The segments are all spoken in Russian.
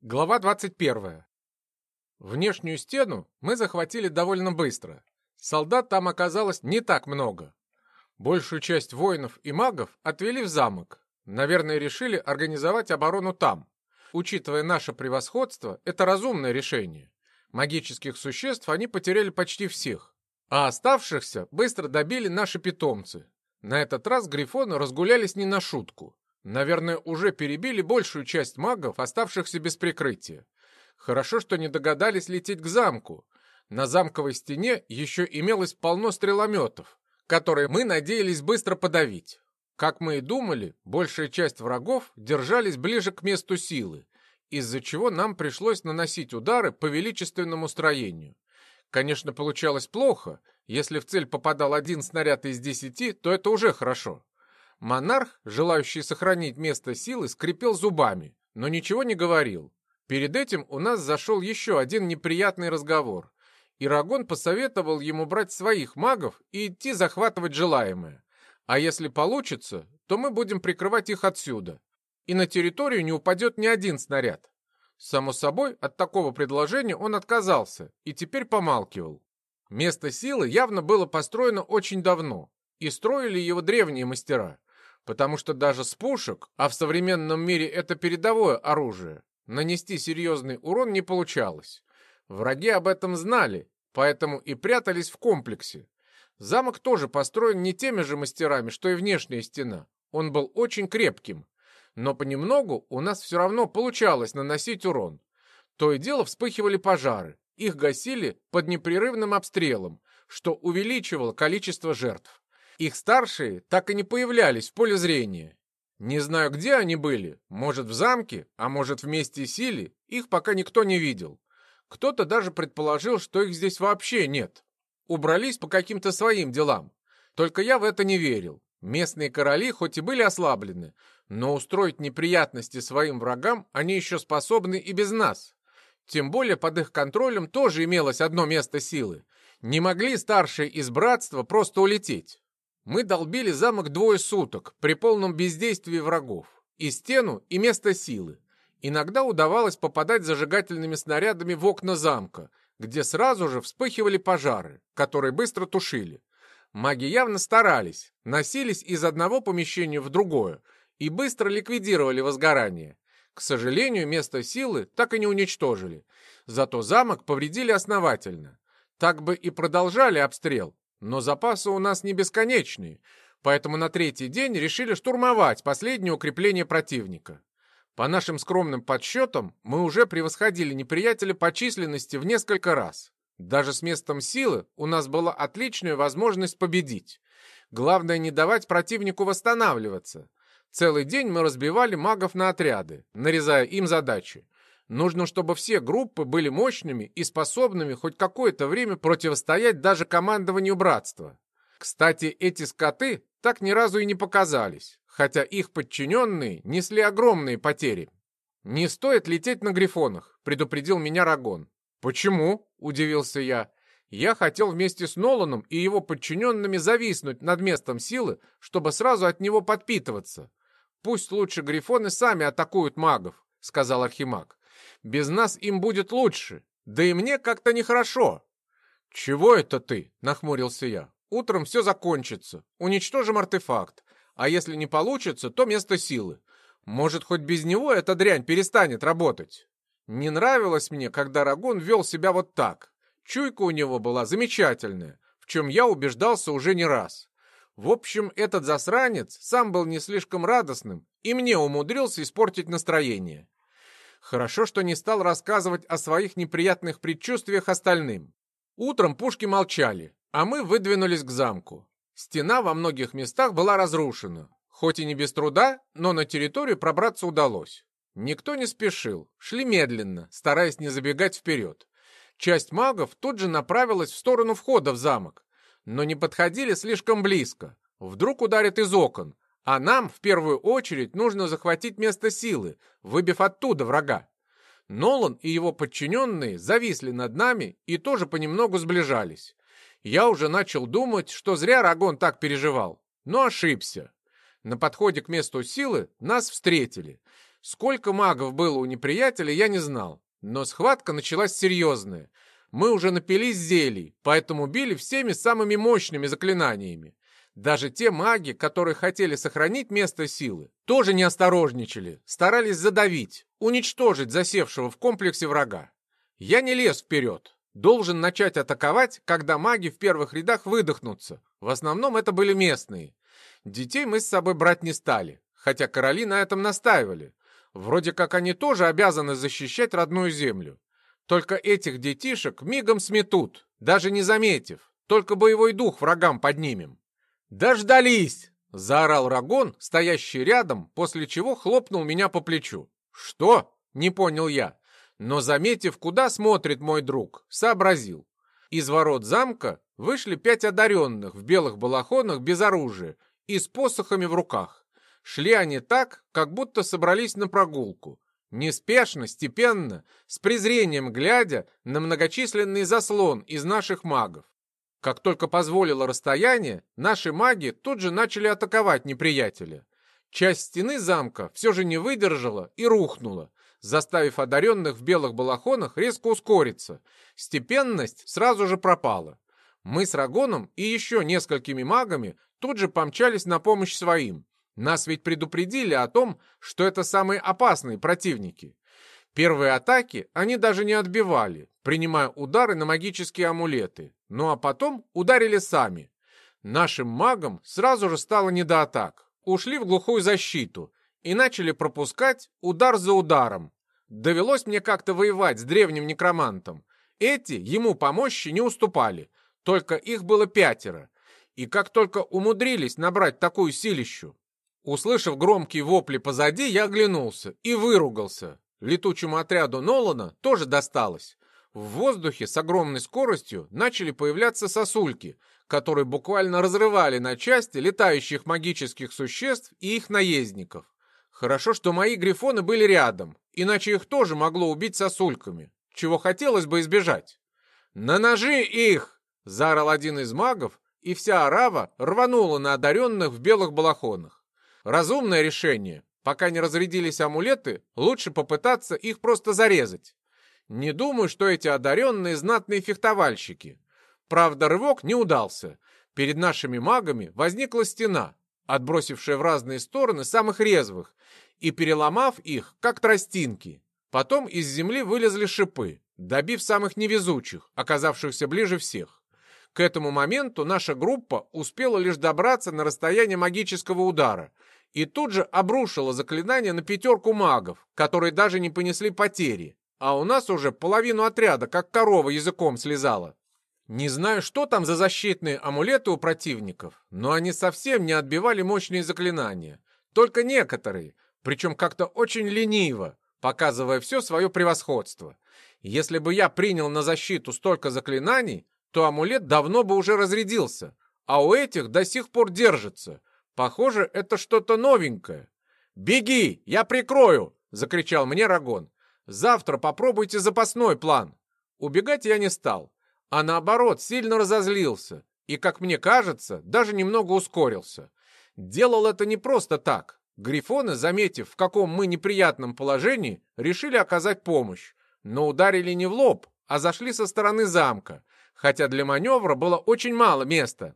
Глава 21. Внешнюю стену мы захватили довольно быстро. Солдат там оказалось не так много. Большую часть воинов и магов отвели в замок. Наверное, решили организовать оборону там. Учитывая наше превосходство, это разумное решение. Магических существ они потеряли почти всех. А оставшихся быстро добили наши питомцы. На этот раз грифоны разгулялись не на шутку. Наверное, уже перебили большую часть магов, оставшихся без прикрытия. Хорошо, что не догадались лететь к замку. На замковой стене еще имелось полно стрелометов, которые мы надеялись быстро подавить. Как мы и думали, большая часть врагов держались ближе к месту силы, из-за чего нам пришлось наносить удары по величественному строению. Конечно, получалось плохо. Если в цель попадал один снаряд из десяти, то это уже хорошо. Монарх, желающий сохранить место силы, скрипел зубами, но ничего не говорил. Перед этим у нас зашел еще один неприятный разговор. Ирагон посоветовал ему брать своих магов и идти захватывать желаемое. А если получится, то мы будем прикрывать их отсюда. И на территорию не упадет ни один снаряд. Само собой, от такого предложения он отказался и теперь помалкивал. Место силы явно было построено очень давно, и строили его древние мастера потому что даже с пушек, а в современном мире это передовое оружие, нанести серьезный урон не получалось. Враги об этом знали, поэтому и прятались в комплексе. Замок тоже построен не теми же мастерами, что и внешняя стена. Он был очень крепким, но понемногу у нас все равно получалось наносить урон. То и дело вспыхивали пожары, их гасили под непрерывным обстрелом, что увеличивало количество жертв. Их старшие так и не появлялись в поле зрения. Не знаю, где они были, может в замке, а может вместе силе, их пока никто не видел. Кто-то даже предположил, что их здесь вообще нет. Убрались по каким-то своим делам. Только я в это не верил. Местные короли хоть и были ослаблены, но устроить неприятности своим врагам они еще способны и без нас. Тем более под их контролем тоже имелось одно место силы. Не могли старшие из братства просто улететь. Мы долбили замок двое суток при полном бездействии врагов. И стену, и место силы. Иногда удавалось попадать зажигательными снарядами в окна замка, где сразу же вспыхивали пожары, которые быстро тушили. Маги явно старались, носились из одного помещения в другое и быстро ликвидировали возгорание. К сожалению, место силы так и не уничтожили. Зато замок повредили основательно. Так бы и продолжали обстрел, но запасы у нас не бесконечные, поэтому на третий день решили штурмовать последнее укрепление противника. По нашим скромным подсчетам, мы уже превосходили неприятеля по численности в несколько раз. Даже с местом силы у нас была отличная возможность победить. Главное не давать противнику восстанавливаться. Целый день мы разбивали магов на отряды, нарезая им задачи. Нужно, чтобы все группы были мощными и способными хоть какое-то время противостоять даже командованию братства. Кстати, эти скоты так ни разу и не показались, хотя их подчиненные несли огромные потери. «Не стоит лететь на грифонах», — предупредил меня Рагон. «Почему?» — удивился я. «Я хотел вместе с Ноланом и его подчиненными зависнуть над местом силы, чтобы сразу от него подпитываться. Пусть лучше грифоны сами атакуют магов», — сказал Архимаг. Без нас им будет лучше. Да и мне как-то нехорошо». «Чего это ты?» — нахмурился я. «Утром все закончится. Уничтожим артефакт. А если не получится, то место силы. Может, хоть без него эта дрянь перестанет работать?» Не нравилось мне, когда Рагон вел себя вот так. Чуйка у него была замечательная, в чем я убеждался уже не раз. В общем, этот засранец сам был не слишком радостным и мне умудрился испортить настроение. Хорошо, что не стал рассказывать о своих неприятных предчувствиях остальным. Утром пушки молчали, а мы выдвинулись к замку. Стена во многих местах была разрушена. Хоть и не без труда, но на территорию пробраться удалось. Никто не спешил, шли медленно, стараясь не забегать вперед. Часть магов тут же направилась в сторону входа в замок, но не подходили слишком близко. Вдруг ударит из окон, а нам в первую очередь нужно захватить место силы, выбив оттуда врага. Нолан и его подчиненные зависли над нами и тоже понемногу сближались. Я уже начал думать, что зря Рагон так переживал, но ошибся. На подходе к месту силы нас встретили. Сколько магов было у неприятеля, я не знал. Но схватка началась серьезная. Мы уже напились зелий, поэтому били всеми самыми мощными заклинаниями. Даже те маги, которые хотели сохранить место силы, тоже не осторожничали, старались задавить, уничтожить засевшего в комплексе врага. Я не лез вперед. Должен начать атаковать, когда маги в первых рядах выдохнутся. В основном это были местные. Детей мы с собой брать не стали, хотя короли на этом настаивали. Вроде как они тоже обязаны защищать родную землю. Только этих детишек мигом сметут, даже не заметив. Только боевой дух врагам поднимем. «Дождались!» — заорал Рагон, стоящий рядом, после чего хлопнул меня по плечу. «Что?» — не понял я. Но, заметив, куда смотрит мой друг, сообразил. Из ворот замка вышли пять одаренных в белых балахонах без оружия и с посохами в руках. Шли они так, как будто собрались на прогулку. Неспешно, степенно, с презрением глядя на многочисленный заслон из наших магов. Как только позволило расстояние, наши маги тут же начали атаковать неприятеля. Часть стены замка все же не выдержала и рухнула, заставив одаренных в белых балахонах резко ускориться. Степенность сразу же пропала. Мы с Рагоном и еще несколькими магами тут же помчались на помощь своим. Нас ведь предупредили о том, что это самые опасные противники. Первые атаки они даже не отбивали, принимая удары на магические амулеты. Ну а потом ударили сами. Нашим магам сразу же стало не до атак. Ушли в глухую защиту и начали пропускать удар за ударом. Довелось мне как-то воевать с древним некромантом. Эти ему помощи не уступали, только их было пятеро. И как только умудрились набрать такую силищу. Услышав громкие вопли позади, я оглянулся и выругался. Летучему отряду Нолана тоже досталось. В воздухе с огромной скоростью начали появляться сосульки, которые буквально разрывали на части летающих магических существ и их наездников. Хорошо, что мои грифоны были рядом, иначе их тоже могло убить сосульками, чего хотелось бы избежать. «На ножи их!» — заорал один из магов, и вся арава рванула на одаренных в белых балахонах. Разумное решение. Пока не разрядились амулеты, лучше попытаться их просто зарезать. Не думаю, что эти одаренные знатные фехтовальщики. Правда, рывок не удался. Перед нашими магами возникла стена, отбросившая в разные стороны самых резвых, и переломав их, как тростинки. Потом из земли вылезли шипы, добив самых невезучих, оказавшихся ближе всех. К этому моменту наша группа успела лишь добраться на расстояние магического удара и тут же обрушила заклинание на пятерку магов, которые даже не понесли потери, а у нас уже половину отряда, как корова языком слезала. Не знаю, что там за защитные амулеты у противников, но они совсем не отбивали мощные заклинания. Только некоторые, причем как-то очень лениво, показывая все свое превосходство. Если бы я принял на защиту столько заклинаний, то амулет давно бы уже разрядился, а у этих до сих пор держится. Похоже, это что-то новенькое. «Беги, я прикрою!» — закричал мне Рагон. Завтра попробуйте запасной план. Убегать я не стал, а наоборот сильно разозлился и, как мне кажется, даже немного ускорился. Делал это не просто так. Грифоны, заметив, в каком мы неприятном положении, решили оказать помощь, но ударили не в лоб, а зашли со стороны замка, хотя для маневра было очень мало места.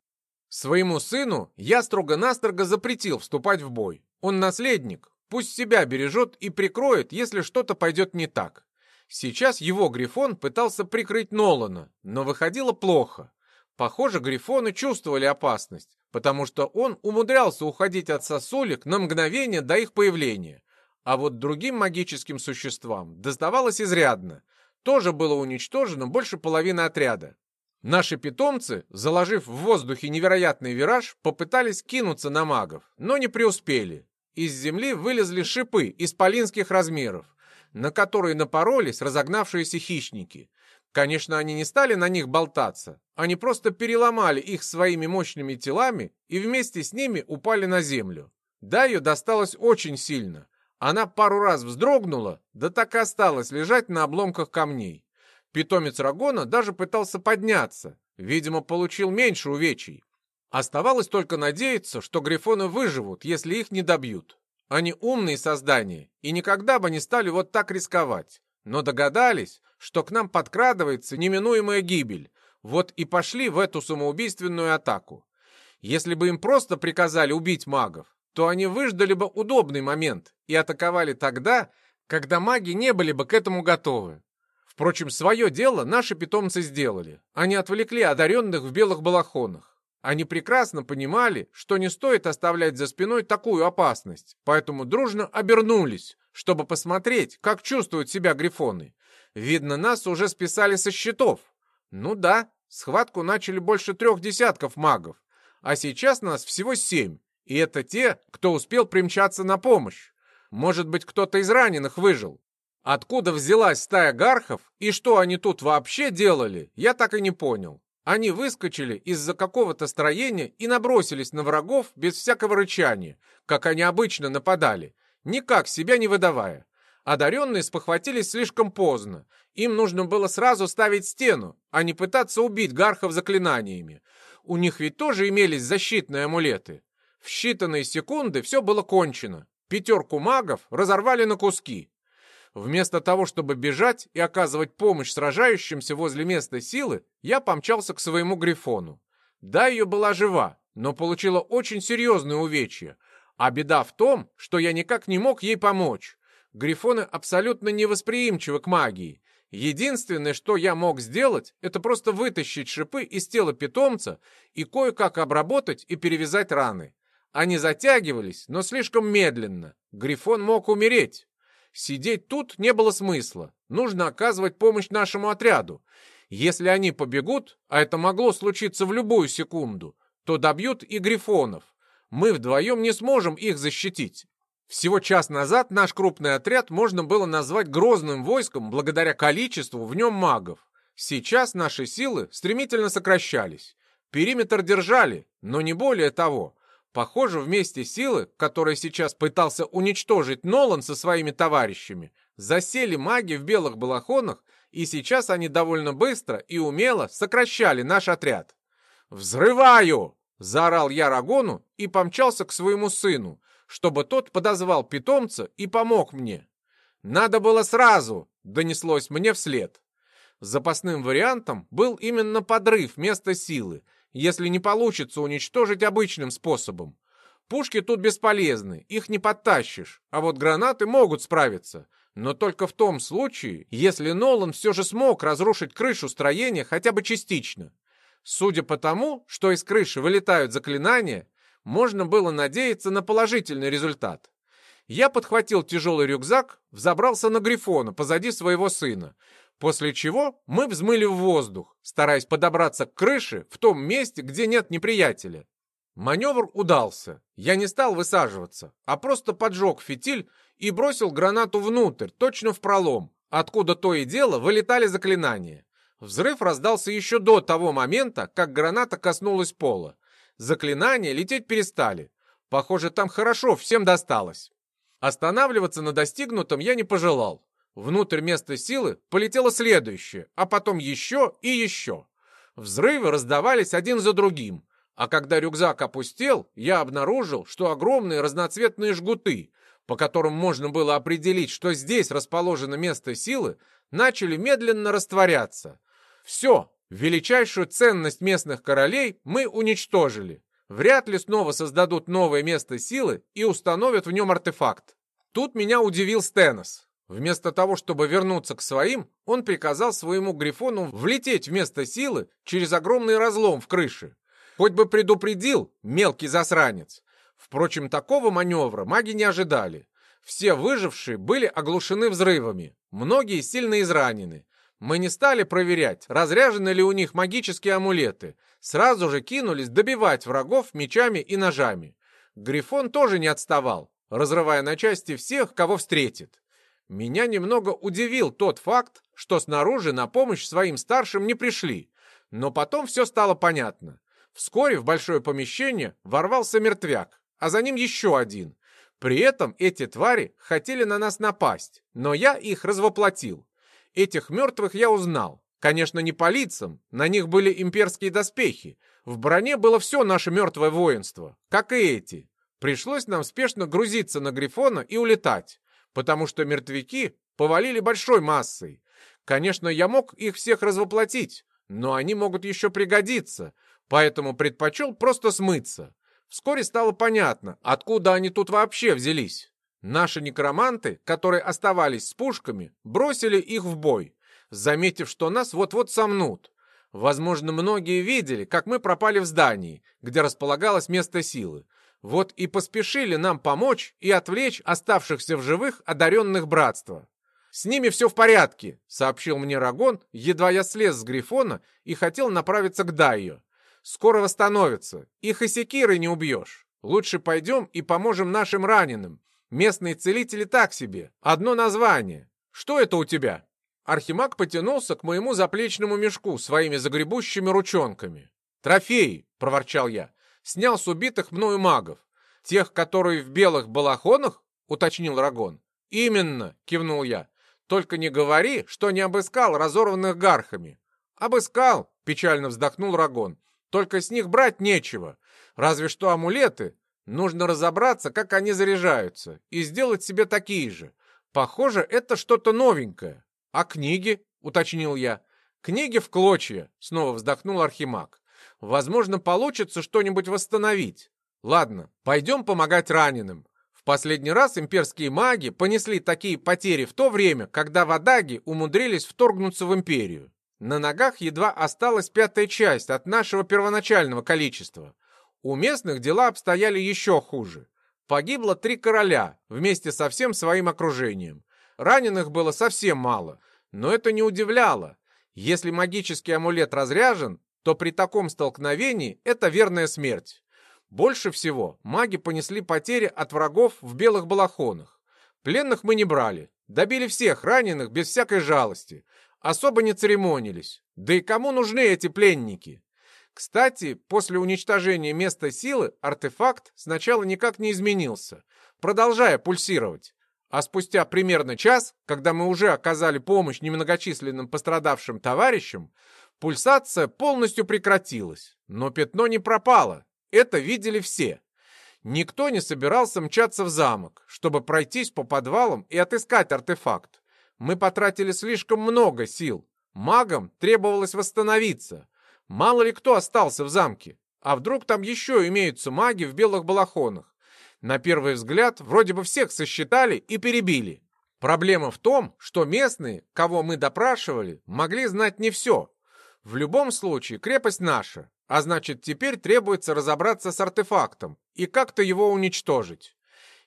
Своему сыну я строго-настрого запретил вступать в бой. Он наследник, Пусть себя бережет и прикроет, если что-то пойдет не так. Сейчас его Грифон пытался прикрыть Нолана, но выходило плохо. Похоже, Грифоны чувствовали опасность, потому что он умудрялся уходить от сосулек на мгновение до их появления. А вот другим магическим существам доставалось изрядно. Тоже было уничтожено больше половины отряда. Наши питомцы, заложив в воздухе невероятный вираж, попытались кинуться на магов, но не преуспели. Из земли вылезли шипы исполинских размеров, на которые напоролись разогнавшиеся хищники. Конечно, они не стали на них болтаться, они просто переломали их своими мощными телами и вместе с ними упали на землю. Даю досталось очень сильно. Она пару раз вздрогнула, да так и осталась лежать на обломках камней. Питомец Рагона даже пытался подняться, видимо, получил меньше увечий. Оставалось только надеяться, что грифоны выживут, если их не добьют. Они умные создания и никогда бы не стали вот так рисковать. Но догадались, что к нам подкрадывается неминуемая гибель. Вот и пошли в эту самоубийственную атаку. Если бы им просто приказали убить магов, то они выждали бы удобный момент и атаковали тогда, когда маги не были бы к этому готовы. Впрочем, свое дело наши питомцы сделали. Они отвлекли одаренных в белых балахонах. Они прекрасно понимали, что не стоит оставлять за спиной такую опасность, поэтому дружно обернулись, чтобы посмотреть, как чувствуют себя грифоны. Видно, нас уже списали со счетов. Ну да, схватку начали больше трех десятков магов, а сейчас нас всего семь, и это те, кто успел примчаться на помощь. Может быть, кто-то из раненых выжил. Откуда взялась стая гархов и что они тут вообще делали, я так и не понял. Они выскочили из-за какого-то строения и набросились на врагов без всякого рычания, как они обычно нападали, никак себя не выдавая. Одаренные спохватились слишком поздно. Им нужно было сразу ставить стену, а не пытаться убить гархов заклинаниями. У них ведь тоже имелись защитные амулеты. В считанные секунды все было кончено. Пятерку магов разорвали на куски. Вместо того, чтобы бежать и оказывать помощь сражающимся возле места силы, я помчался к своему грифону. Да, ее была жива, но получила очень серьезные увечья. А беда в том, что я никак не мог ей помочь. Грифоны абсолютно невосприимчивы к магии. Единственное, что я мог сделать, это просто вытащить шипы из тела питомца и кое-как обработать и перевязать раны. Они затягивались, но слишком медленно. Грифон мог умереть. Сидеть тут не было смысла. Нужно оказывать помощь нашему отряду. Если они побегут, а это могло случиться в любую секунду, то добьют и грифонов. Мы вдвоем не сможем их защитить. Всего час назад наш крупный отряд можно было назвать грозным войском благодаря количеству в нем магов. Сейчас наши силы стремительно сокращались. Периметр держали, но не более того. Похоже, вместе силы, которые сейчас пытался уничтожить Нолан со своими товарищами, засели маги в белых балахонах, и сейчас они довольно быстро и умело сокращали наш отряд. «Взрываю!» — заорал я Рагону и помчался к своему сыну, чтобы тот подозвал питомца и помог мне. «Надо было сразу!» — донеслось мне вслед. Запасным вариантом был именно подрыв места силы, если не получится уничтожить обычным способом. Пушки тут бесполезны, их не подтащишь, а вот гранаты могут справиться. Но только в том случае, если Нолан все же смог разрушить крышу строения хотя бы частично. Судя по тому, что из крыши вылетают заклинания, можно было надеяться на положительный результат. Я подхватил тяжелый рюкзак, взобрался на Грифона позади своего сына, После чего мы взмыли в воздух, стараясь подобраться к крыше в том месте, где нет неприятеля. Маневр удался. Я не стал высаживаться, а просто поджег фитиль и бросил гранату внутрь, точно в пролом, откуда то и дело вылетали заклинания. Взрыв раздался еще до того момента, как граната коснулась пола. Заклинания лететь перестали. Похоже, там хорошо всем досталось. Останавливаться на достигнутом я не пожелал. Внутрь места силы полетело следующее, а потом еще и еще. Взрывы раздавались один за другим, а когда рюкзак опустел, я обнаружил, что огромные разноцветные жгуты, по которым можно было определить, что здесь расположено место силы, начали медленно растворяться. Все, величайшую ценность местных королей мы уничтожили. Вряд ли снова создадут новое место силы и установят в нем артефакт. Тут меня удивил Стенос. Вместо того, чтобы вернуться к своим, он приказал своему грифону влететь вместо силы через огромный разлом в крыше. Хоть бы предупредил, мелкий засранец. Впрочем, такого маневра маги не ожидали. Все выжившие были оглушены взрывами, многие сильно изранены. Мы не стали проверять, разряжены ли у них магические амулеты. Сразу же кинулись добивать врагов мечами и ножами. Грифон тоже не отставал, разрывая на части всех, кого встретит. Меня немного удивил тот факт, что снаружи на помощь своим старшим не пришли, но потом все стало понятно. Вскоре в большое помещение ворвался мертвяк, а за ним еще один. При этом эти твари хотели на нас напасть, но я их развоплотил. Этих мертвых я узнал. Конечно, не по лицам, на них были имперские доспехи. В броне было все наше мертвое воинство, как и эти. Пришлось нам спешно грузиться на Грифона и улетать, потому что мертвяки повалили большой массой. Конечно, я мог их всех развоплотить, но они могут еще пригодиться, поэтому предпочел просто смыться. Вскоре стало понятно, откуда они тут вообще взялись. Наши некроманты, которые оставались с пушками, бросили их в бой, заметив, что нас вот-вот сомнут. Возможно, многие видели, как мы пропали в здании, где располагалось место силы. Вот и поспешили нам помочь и отвлечь оставшихся в живых одаренных братства. «С ними все в порядке», — сообщил мне Рагон, едва я слез с Грифона и хотел направиться к Дайо. «Скоро восстановятся. Их и секирой не убьешь. Лучше пойдем и поможем нашим раненым. Местные целители так себе. Одно название. Что это у тебя?» Архимаг потянулся к моему заплечному мешку своими загребущими ручонками. «Трофеи!» — проворчал я. «Снял с убитых мною магов. Тех, которые в белых балахонах?» — уточнил Рагон. «Именно!» — кивнул я. «Только не говори, что не обыскал разорванных гархами». «Обыскал!» — печально вздохнул Рагон. «Только с них брать нечего. Разве что амулеты. Нужно разобраться, как они заряжаются, и сделать себе такие же. Похоже, это что-то новенькое». «А книги?» — уточнил я. «Книги в клочья», — снова вздохнул Архимаг. «Возможно, получится что-нибудь восстановить. Ладно, пойдем помогать раненым. В последний раз имперские маги понесли такие потери в то время, когда водаги умудрились вторгнуться в империю. На ногах едва осталась пятая часть от нашего первоначального количества. У местных дела обстояли еще хуже. Погибло три короля вместе со всем своим окружением. Раненых было совсем мало, но это не удивляло. Если магический амулет разряжен, то при таком столкновении это верная смерть. Больше всего маги понесли потери от врагов в белых балахонах. Пленных мы не брали, добили всех раненых без всякой жалости, особо не церемонились. Да и кому нужны эти пленники? Кстати, после уничтожения места силы артефакт сначала никак не изменился, продолжая пульсировать. А спустя примерно час, когда мы уже оказали помощь немногочисленным пострадавшим товарищам, пульсация полностью прекратилась. Но пятно не пропало. Это видели все. Никто не собирался мчаться в замок, чтобы пройтись по подвалам и отыскать артефакт. Мы потратили слишком много сил. Магам требовалось восстановиться. Мало ли кто остался в замке. А вдруг там еще имеются маги в белых балахонах? На первый взгляд, вроде бы всех сосчитали и перебили. Проблема в том, что местные, кого мы допрашивали, могли знать не все. В любом случае, крепость наша, а значит, теперь требуется разобраться с артефактом и как-то его уничтожить.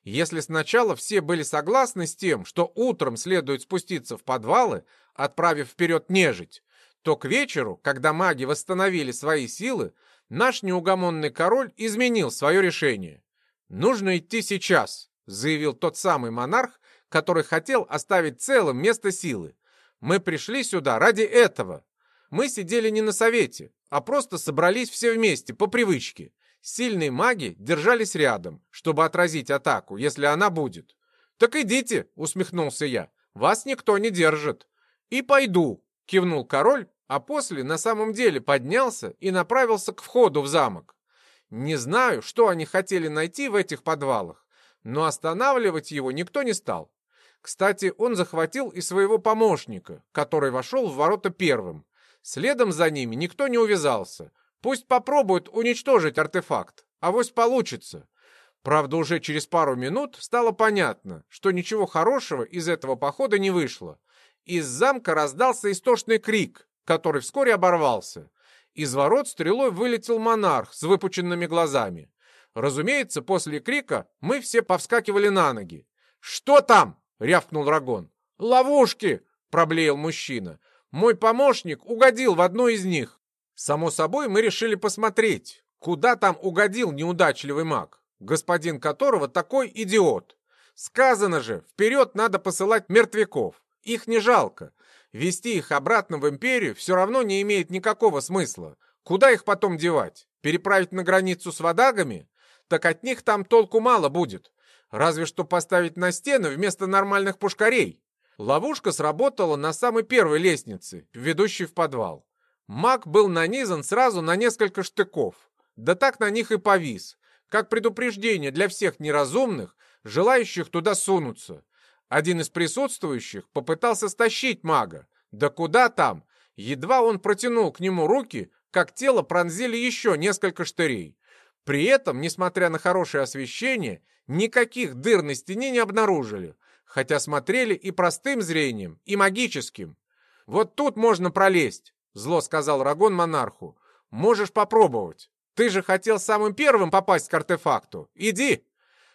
Если сначала все были согласны с тем, что утром следует спуститься в подвалы, отправив вперед нежить, то к вечеру, когда маги восстановили свои силы, наш неугомонный король изменил свое решение. «Нужно идти сейчас», — заявил тот самый монарх, который хотел оставить целым место силы. «Мы пришли сюда ради этого. Мы сидели не на совете, а просто собрались все вместе, по привычке. Сильные маги держались рядом, чтобы отразить атаку, если она будет. «Так идите», — усмехнулся я, — «вас никто не держит». «И пойду», — кивнул король, а после на самом деле поднялся и направился к входу в замок. Не знаю, что они хотели найти в этих подвалах, но останавливать его никто не стал. Кстати, он захватил и своего помощника, который вошел в ворота первым. Следом за ними никто не увязался. Пусть попробуют уничтожить артефакт, а вось получится. Правда, уже через пару минут стало понятно, что ничего хорошего из этого похода не вышло. Из замка раздался истошный крик, который вскоре оборвался. Из ворот стрелой вылетел монарх с выпученными глазами. Разумеется, после крика мы все повскакивали на ноги. «Что там?» — рявкнул Рагон. «Ловушки!» — проблеял мужчина. «Мой помощник угодил в одну из них». Само собой, мы решили посмотреть, куда там угодил неудачливый маг, господин которого такой идиот. Сказано же, вперед надо посылать мертвяков. Их не жалко. Вести их обратно в империю все равно не имеет никакого смысла. Куда их потом девать? Переправить на границу с водагами? Так от них там толку мало будет. Разве что поставить на стены вместо нормальных пушкарей. Ловушка сработала на самой первой лестнице, ведущей в подвал. Маг был нанизан сразу на несколько штыков. Да так на них и повис, как предупреждение для всех неразумных, желающих туда сунуться. Один из присутствующих попытался стащить мага. Да куда там? Едва он протянул к нему руки, как тело пронзили еще несколько штырей. При этом, несмотря на хорошее освещение, никаких дыр на стене не обнаружили, хотя смотрели и простым зрением, и магическим. «Вот тут можно пролезть», — зло сказал Рагон монарху. «Можешь попробовать. Ты же хотел самым первым попасть к артефакту. Иди!»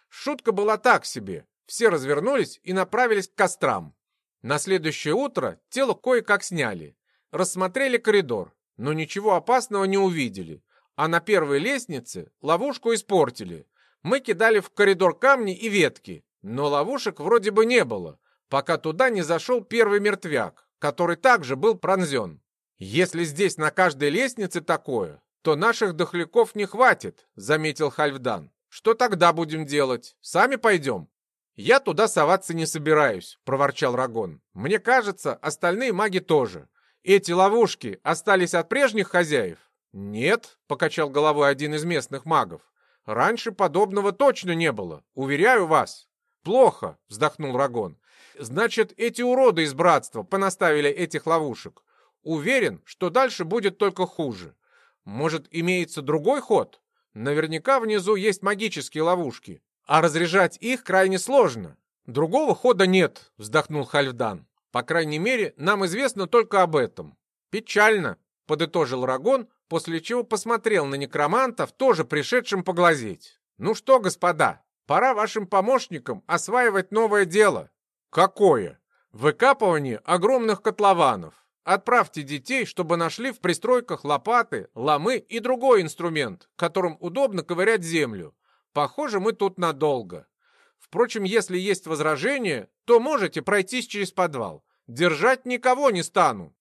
Шутка была так себе. Все развернулись и направились к кострам. На следующее утро тело кое-как сняли. Рассмотрели коридор, но ничего опасного не увидели. А на первой лестнице ловушку испортили. Мы кидали в коридор камни и ветки, но ловушек вроде бы не было, пока туда не зашел первый мертвяк, который также был пронзен. Если здесь на каждой лестнице такое, то наших дохляков не хватит, заметил Хальфдан. Что тогда будем делать? Сами пойдем? Я туда соваться не собираюсь, проворчал Рагон. Мне кажется, остальные маги тоже. Эти ловушки остались от прежних хозяев? Нет, покачал головой один из местных магов. Раньше подобного точно не было, уверяю вас. Плохо, вздохнул Рагон. Значит, эти уроды из братства понаставили этих ловушек. Уверен, что дальше будет только хуже. Может, имеется другой ход? Наверняка внизу есть магические ловушки, а разряжать их крайне сложно. Другого хода нет, вздохнул Хальфдан. По крайней мере, нам известно только об этом. Печально, подытожил Рагон, после чего посмотрел на некромантов, тоже пришедшим поглазеть. Ну что, господа, пора вашим помощникам осваивать новое дело. Какое? Выкапывание огромных котлованов. Отправьте детей, чтобы нашли в пристройках лопаты, ломы и другой инструмент, которым удобно ковырять землю. Похоже, мы тут надолго. Впрочем, если есть возражения, то можете пройтись через подвал. Держать никого не стану.